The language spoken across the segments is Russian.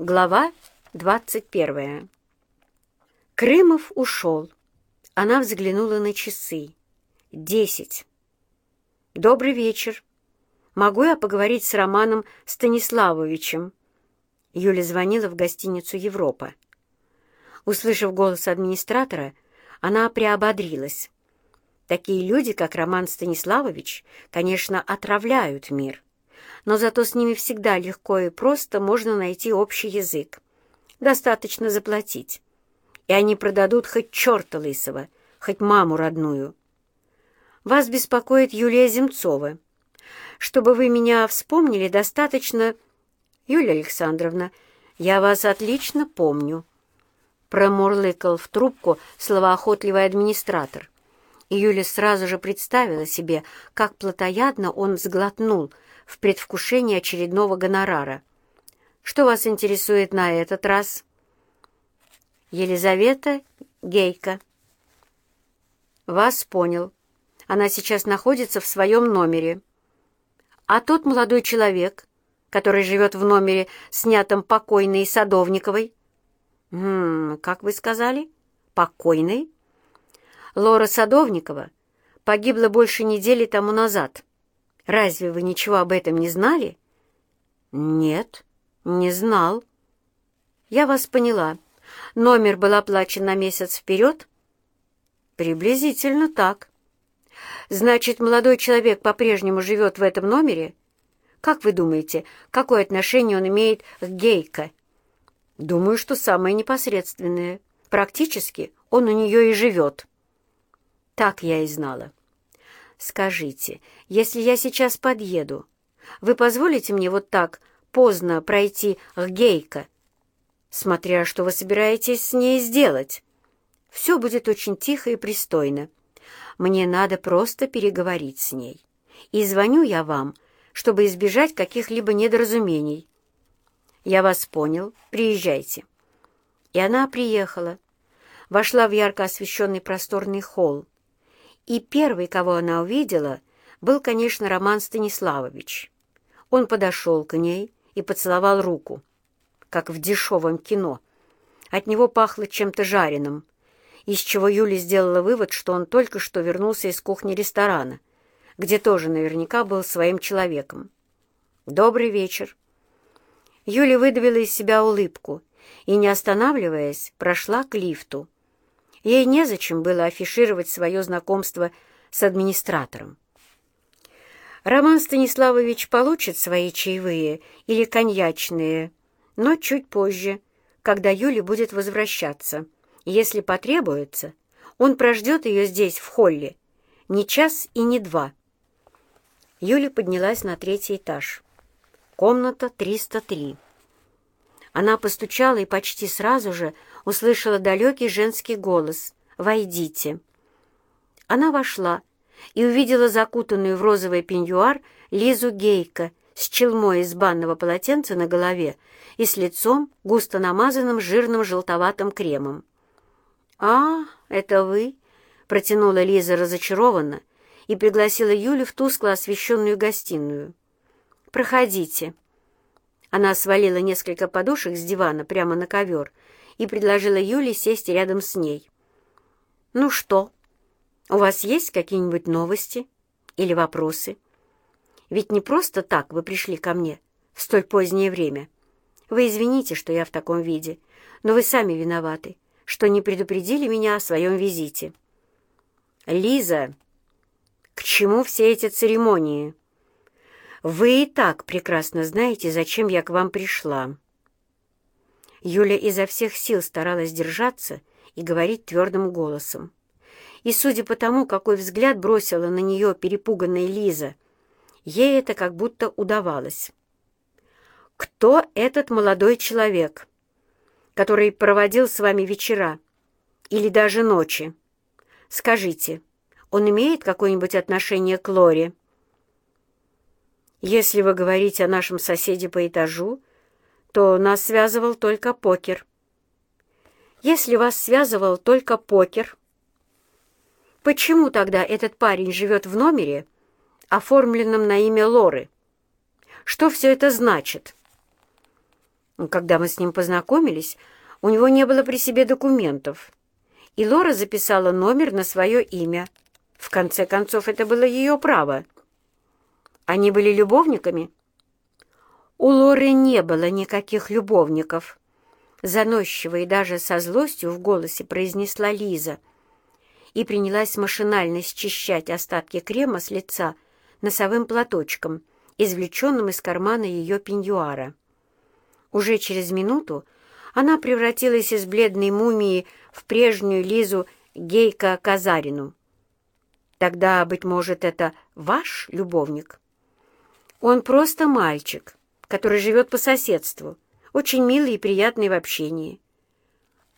Глава 21 Крымов ушел. Она взглянула на часы. Десять. «Добрый вечер. Могу я поговорить с Романом Станиславовичем?» Юля звонила в гостиницу «Европа». Услышав голос администратора, она приободрилась. Такие люди, как Роман Станиславович, конечно, отравляют мир но зато с ними всегда легко и просто можно найти общий язык. Достаточно заплатить. И они продадут хоть черта лысого, хоть маму родную. Вас беспокоит Юлия Земцова. Чтобы вы меня вспомнили, достаточно... Юлия Александровна, я вас отлично помню. Промурлыкал в трубку словоохотливый администратор. И Юля сразу же представила себе, как плотоядно он сглотнул — в предвкушении очередного гонорара. «Что вас интересует на этот раз?» «Елизавета Гейка». «Вас понял. Она сейчас находится в своем номере. А тот молодой человек, который живет в номере, снятом покойной Садовниковой?» «Хм, как вы сказали? Покойной?» «Лора Садовникова погибла больше недели тому назад». Разве вы ничего об этом не знали? Нет, не знал. Я вас поняла. Номер был оплачен на месяц вперед? Приблизительно так. Значит, молодой человек по-прежнему живет в этом номере? Как вы думаете, какое отношение он имеет к Гейко? Думаю, что самое непосредственное. Практически он у нее и живет. Так я и знала. «Скажите, если я сейчас подъеду, вы позволите мне вот так поздно пройти к Гейко, смотря что вы собираетесь с ней сделать? Все будет очень тихо и пристойно. Мне надо просто переговорить с ней. И звоню я вам, чтобы избежать каких-либо недоразумений. Я вас понял. Приезжайте». И она приехала. Вошла в ярко освещенный просторный холл и первый, кого она увидела, был, конечно, Роман Станиславович. Он подошел к ней и поцеловал руку, как в дешевом кино. От него пахло чем-то жареным, из чего Юля сделала вывод, что он только что вернулся из кухни ресторана, где тоже наверняка был своим человеком. «Добрый вечер». Юля выдавила из себя улыбку и, не останавливаясь, прошла к лифту. Ей незачем было афишировать свое знакомство с администратором. Роман Станиславович получит свои чаевые или коньячные, но чуть позже, когда Юля будет возвращаться. Если потребуется, он прождет ее здесь, в холле, не час и не два. Юля поднялась на третий этаж. Комната 303. Она постучала и почти сразу же услышала далекий женский голос «Войдите». Она вошла и увидела закутанную в розовый пеньюар Лизу Гейка с челмой из банного полотенца на голове и с лицом, густо намазанным жирным желтоватым кремом. «А, это вы?» — протянула Лиза разочарованно и пригласила Юлю в тускло освещенную гостиную. «Проходите». Она свалила несколько подушек с дивана прямо на ковер и предложила Юле сесть рядом с ней. «Ну что, у вас есть какие-нибудь новости или вопросы? Ведь не просто так вы пришли ко мне в столь позднее время. Вы извините, что я в таком виде, но вы сами виноваты, что не предупредили меня о своем визите». «Лиза, к чему все эти церемонии?» Вы и так прекрасно знаете, зачем я к вам пришла». Юля изо всех сил старалась держаться и говорить твердым голосом. И судя по тому, какой взгляд бросила на нее перепуганная Лиза, ей это как будто удавалось. «Кто этот молодой человек, который проводил с вами вечера или даже ночи? Скажите, он имеет какое-нибудь отношение к Лоре?» Если вы говорите о нашем соседе по этажу, то нас связывал только покер. Если вас связывал только покер, почему тогда этот парень живет в номере, оформленном на имя Лоры? Что все это значит? Когда мы с ним познакомились, у него не было при себе документов, и Лора записала номер на свое имя. В конце концов, это было ее право. Они были любовниками? У Лоры не было никаких любовников. Заносчиво и даже со злостью в голосе произнесла Лиза и принялась машинально счищать остатки крема с лица носовым платочком, извлеченным из кармана ее пеньюара. Уже через минуту она превратилась из бледной мумии в прежнюю Лизу Гейка Казарину. Тогда, быть может, это ваш любовник? Он просто мальчик, который живет по соседству, очень милый и приятный в общении.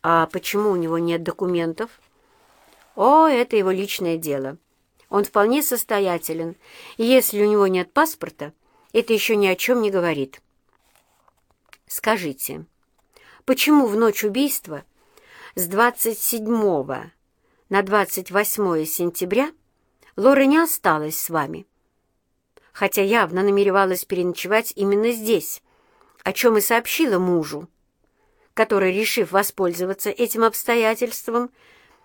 А почему у него нет документов? О, это его личное дело. Он вполне состоятелен, и если у него нет паспорта, это еще ни о чем не говорит. Скажите, почему в ночь убийства с 27 на 28 сентября Лора не осталась с вами? Хотя явно намеревалась переночевать именно здесь, о чем и сообщила мужу, который, решив воспользоваться этим обстоятельством,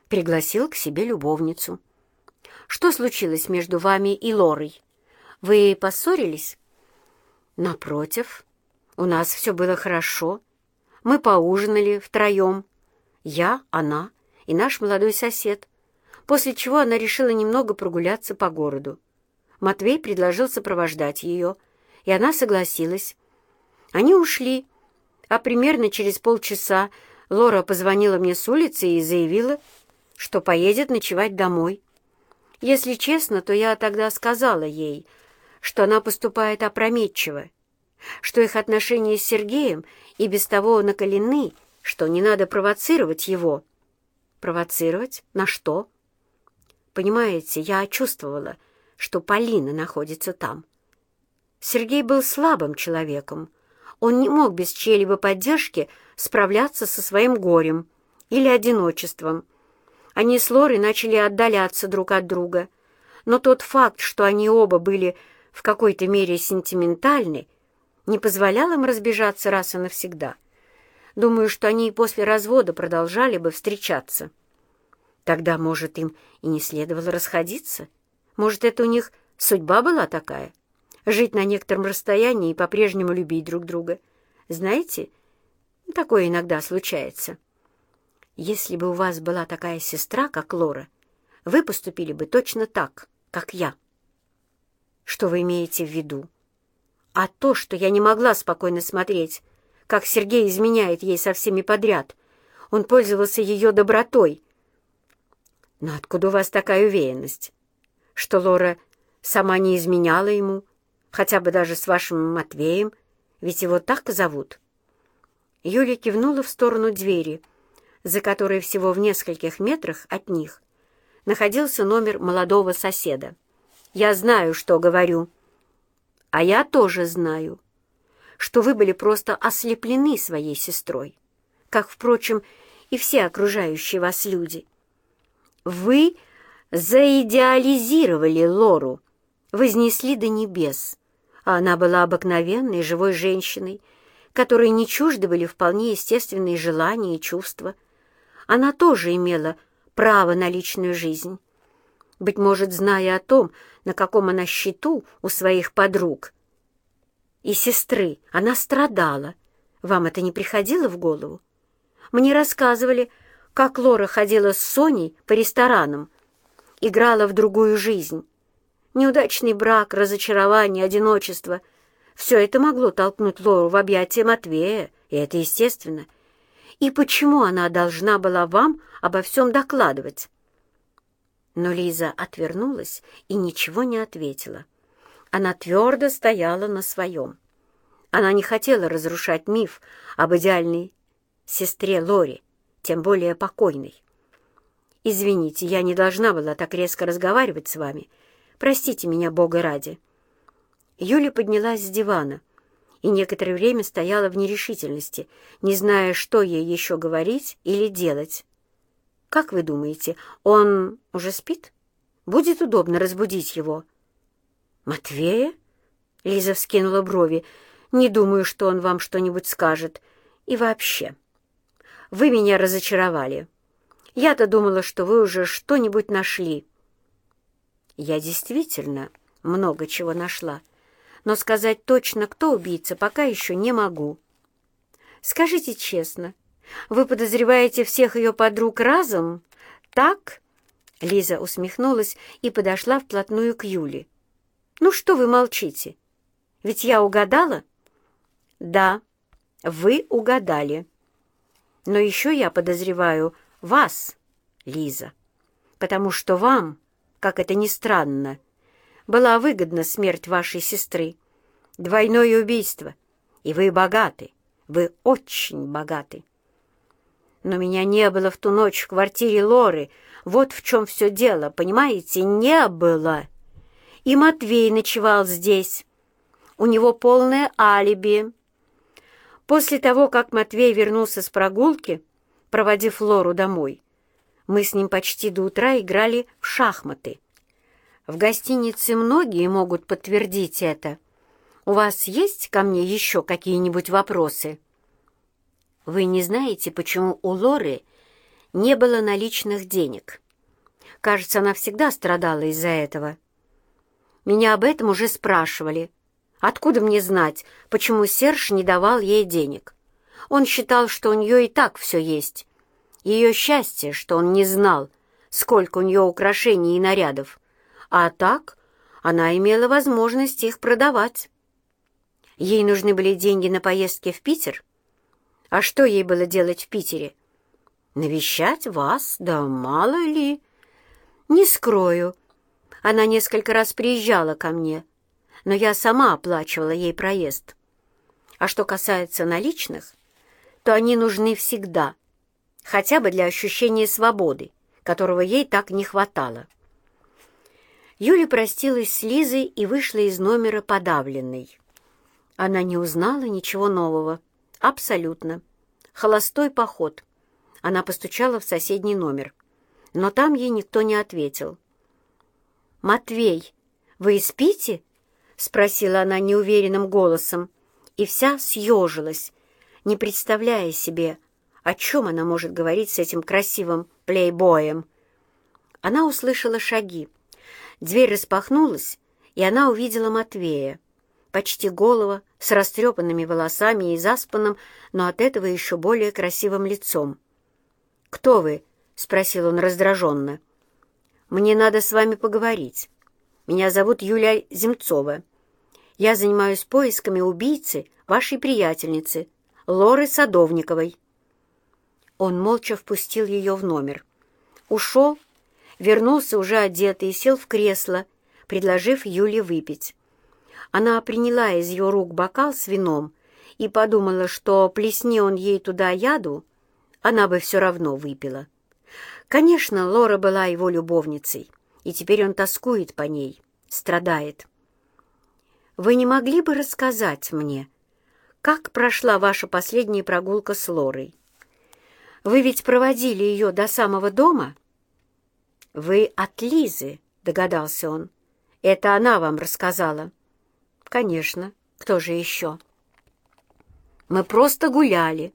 пригласил к себе любовницу. Что случилось между вами и Лорой? Вы поссорились? Напротив, у нас все было хорошо. Мы поужинали втроем. Я, она и наш молодой сосед. После чего она решила немного прогуляться по городу. Матвей предложил сопровождать ее, и она согласилась. Они ушли, а примерно через полчаса Лора позвонила мне с улицы и заявила, что поедет ночевать домой. Если честно, то я тогда сказала ей, что она поступает опрометчиво, что их отношения с Сергеем и без того накалены, что не надо провоцировать его. Провоцировать? На что? Понимаете, я чувствовала, что Полина находится там. Сергей был слабым человеком. Он не мог без чьей-либо поддержки справляться со своим горем или одиночеством. Они с Лорой начали отдаляться друг от друга, но тот факт, что они оба были в какой-то мере сентиментальны, не позволял им разбежаться раз и навсегда. Думаю, что они и после развода продолжали бы встречаться. Тогда, может, им и не следовало расходиться? Может, это у них судьба была такая? Жить на некотором расстоянии и по-прежнему любить друг друга. Знаете, такое иногда случается. Если бы у вас была такая сестра, как Лора, вы поступили бы точно так, как я. Что вы имеете в виду? А то, что я не могла спокойно смотреть, как Сергей изменяет ей со всеми подряд. Он пользовался ее добротой. Но откуда у вас такая уверенность? Что Лора сама не изменяла ему, хотя бы даже с вашим Матвеем, ведь его так зовут. Юля кивнула в сторону двери, за которой всего в нескольких метрах от них находился номер молодого соседа. «Я знаю, что говорю». А я тоже знаю, что вы были просто ослеплены своей сестрой, как, впрочем, и все окружающие вас люди. Вы заидеализировали Лору, вознесли до небес, а она была обыкновенной живой женщиной, которой не чужды были вполне естественные желания и чувства. Она тоже имела право на личную жизнь. Быть может, зная о том, на каком она счету у своих подруг и сестры, она страдала. Вам это не приходило в голову? Мне рассказывали, как Лора ходила с Соней по ресторанам, играла в другую жизнь. Неудачный брак, разочарование, одиночество — все это могло толкнуть Лору в объятия Матвея, и это естественно. И почему она должна была вам обо всем докладывать? Но Лиза отвернулась и ничего не ответила. Она твердо стояла на своем. Она не хотела разрушать миф об идеальной сестре Лори, тем более покойной. «Извините, я не должна была так резко разговаривать с вами. Простите меня, Бога ради». Юля поднялась с дивана и некоторое время стояла в нерешительности, не зная, что ей еще говорить или делать. Как вы думаете, он уже спит? Будет удобно разбудить его. Матвея? Лиза вскинула брови. Не думаю, что он вам что-нибудь скажет. И вообще, вы меня разочаровали. Я-то думала, что вы уже что-нибудь нашли. Я действительно много чего нашла, но сказать точно, кто убийца, пока еще не могу. Скажите честно, вы подозреваете всех ее подруг разом? Так?» Лиза усмехнулась и подошла вплотную к Юле. «Ну что вы молчите? Ведь я угадала?» «Да, вы угадали. Но еще я подозреваю вас, Лиза, потому что вам, как это ни странно, была выгодна смерть вашей сестры. Двойное убийство. И вы богаты. Вы очень богаты. Но меня не было в ту ночь в квартире Лоры. Вот в чем все дело, понимаете? Не было. И Матвей ночевал здесь. У него полное алиби. После того, как Матвей вернулся с прогулки, проводив Лору домой, мы с ним почти до утра играли в шахматы. В гостинице многие могут подтвердить это. У вас есть ко мне еще какие-нибудь вопросы?» Вы не знаете, почему у Лоры не было наличных денег? Кажется, она всегда страдала из-за этого. Меня об этом уже спрашивали. Откуда мне знать, почему Серж не давал ей денег? Он считал, что у нее и так все есть. Ее счастье, что он не знал, сколько у нее украшений и нарядов. А так она имела возможность их продавать. Ей нужны были деньги на поездки в Питер — а что ей было делать в Питере? Навещать вас? Да мало ли. Не скрою. Она несколько раз приезжала ко мне, но я сама оплачивала ей проезд. А что касается наличных, то они нужны всегда, хотя бы для ощущения свободы, которого ей так не хватало. Юля простилась с Лизой и вышла из номера подавленной. Она не узнала ничего нового. Абсолютно. Холостой поход. Она постучала в соседний номер. Но там ей никто не ответил. «Матвей, вы спите?» — спросила она неуверенным голосом, и вся съежилась, не представляя себе, о чем она может говорить с этим красивым плейбоем. Она услышала шаги. Дверь распахнулась, и она увидела Матвея почти голого, с растрепанными волосами и заспанным, но от этого еще более красивым лицом. «Кто вы?» — спросил он раздраженно. «Мне надо с вами поговорить. Меня зовут Юлия Земцова. Я занимаюсь поисками убийцы вашей приятельницы, Лоры Садовниковой». Он молча впустил ее в номер. Ушел, вернулся уже одетый и сел в кресло, предложив Юле выпить. Она приняла из ее рук бокал с вином и подумала, что плесни он ей туда яду, она бы все равно выпила. Конечно, Лора была его любовницей, и теперь он тоскует по ней, страдает. «Вы не могли бы рассказать мне, как прошла ваша последняя прогулка с Лорой? Вы ведь проводили ее до самого дома?» «Вы от Лизы», — догадался он. «Это она вам рассказала». «Конечно. Кто же еще?» «Мы просто гуляли».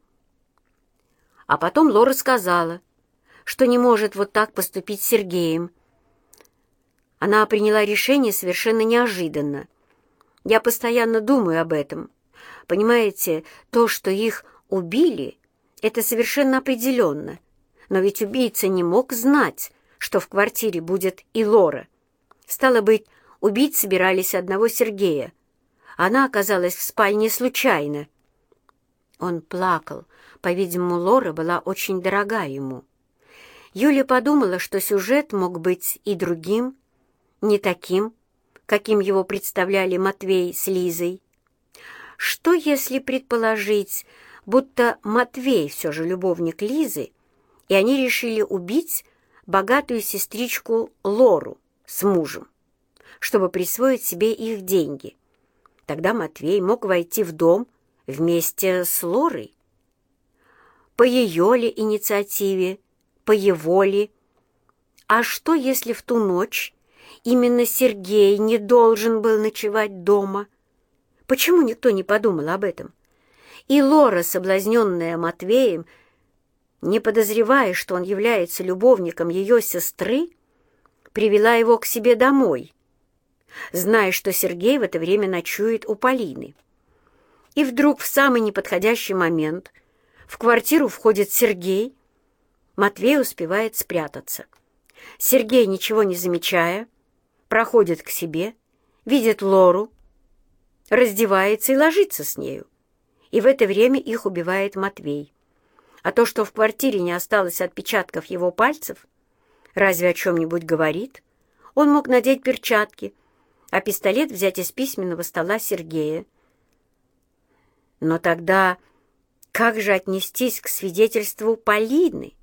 А потом Лора сказала, что не может вот так поступить с Сергеем. Она приняла решение совершенно неожиданно. Я постоянно думаю об этом. Понимаете, то, что их убили, это совершенно определенно. Но ведь убийца не мог знать, что в квартире будет и Лора. Стало быть, убить собирались одного Сергея, она оказалась в спальне случайно. Он плакал. По-видимому, Лора была очень дорога ему. Юля подумала, что сюжет мог быть и другим, не таким, каким его представляли Матвей с Лизой. Что, если предположить, будто Матвей все же любовник Лизы, и они решили убить богатую сестричку Лору с мужем, чтобы присвоить себе их деньги? Тогда Матвей мог войти в дом вместе с Лорой. По ее ли инициативе, по его ли? А что, если в ту ночь именно Сергей не должен был ночевать дома? Почему никто не подумал об этом? И Лора, соблазненная Матвеем, не подозревая, что он является любовником ее сестры, привела его к себе домой, зная, что Сергей в это время ночует у Полины. И вдруг в самый неподходящий момент в квартиру входит Сергей, Матвей успевает спрятаться. Сергей, ничего не замечая, проходит к себе, видит Лору, раздевается и ложится с нею. И в это время их убивает Матвей. А то, что в квартире не осталось отпечатков его пальцев, разве о чем-нибудь говорит? Он мог надеть перчатки, а пистолет взять из письменного стола Сергея. Но тогда как же отнестись к свидетельству Полины?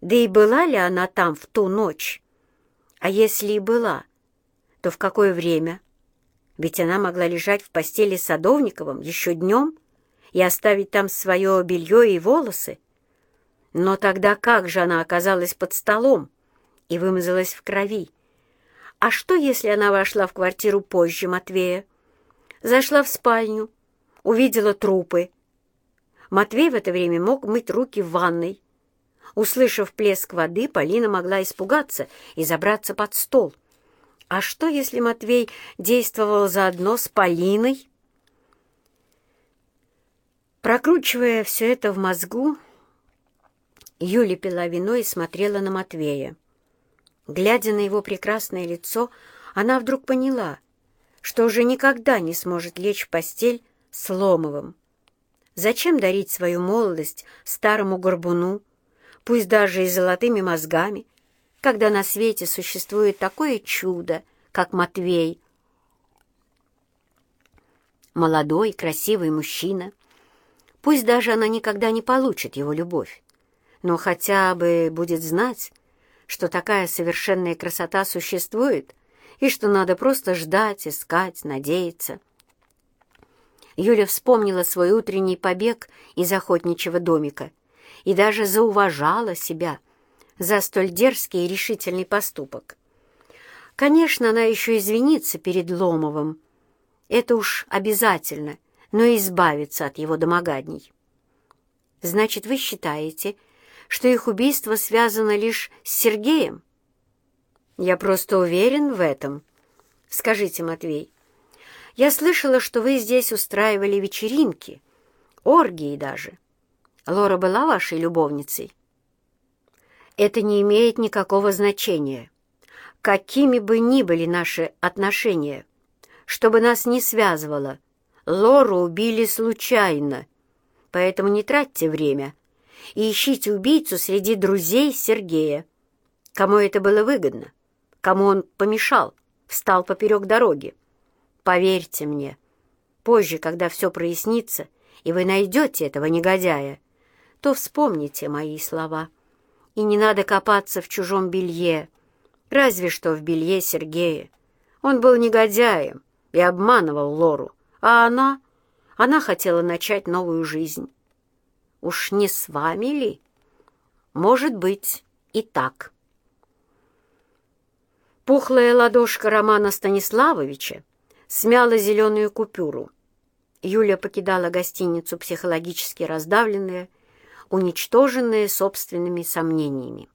Да и была ли она там в ту ночь? А если и была, то в какое время? Ведь она могла лежать в постели с Садовниковым еще днем и оставить там свое белье и волосы. Но тогда как же она оказалась под столом и вымазалась в крови? А что, если она вошла в квартиру позже Матвея? Зашла в спальню, увидела трупы. Матвей в это время мог мыть руки в ванной, Услышав плеск воды, Полина могла испугаться и забраться под стол. А что, если Матвей действовал заодно с Полиной? Прокручивая все это в мозгу, Юля пила вино и смотрела на Матвея. Глядя на его прекрасное лицо, она вдруг поняла, что уже никогда не сможет лечь в постель с Ломовым. Зачем дарить свою молодость старому горбуну, пусть даже и золотыми мозгами, когда на свете существует такое чудо, как Матвей. Молодой, красивый мужчина. Пусть даже она никогда не получит его любовь, но хотя бы будет знать, что такая совершенная красота существует и что надо просто ждать, искать, надеяться. Юля вспомнила свой утренний побег из охотничьего домика и даже зауважала себя за столь дерзкий и решительный поступок. Конечно, она еще извинится перед Ломовым. Это уж обязательно, но избавиться от его домогадней. Значит, вы считаете, что их убийство связано лишь с Сергеем? Я просто уверен в этом. Скажите, Матвей, я слышала, что вы здесь устраивали вечеринки, оргии даже. Лора была вашей любовницей? Это не имеет никакого значения. Какими бы ни были наши отношения, чтобы нас не связывало, Лору убили случайно. Поэтому не тратьте время и ищите убийцу среди друзей Сергея. Кому это было выгодно? Кому он помешал, встал поперек дороги? Поверьте мне, позже, когда все прояснится, и вы найдете этого негодяя, то вспомните мои слова. И не надо копаться в чужом белье, разве что в белье Сергея. Он был негодяем и обманывал Лору, а она... Она хотела начать новую жизнь. Уж не с вами ли? Может быть, и так. Пухлая ладошка Романа Станиславовича смяла зеленую купюру. Юля покидала гостиницу психологически раздавленная уничтоженные собственными сомнениями.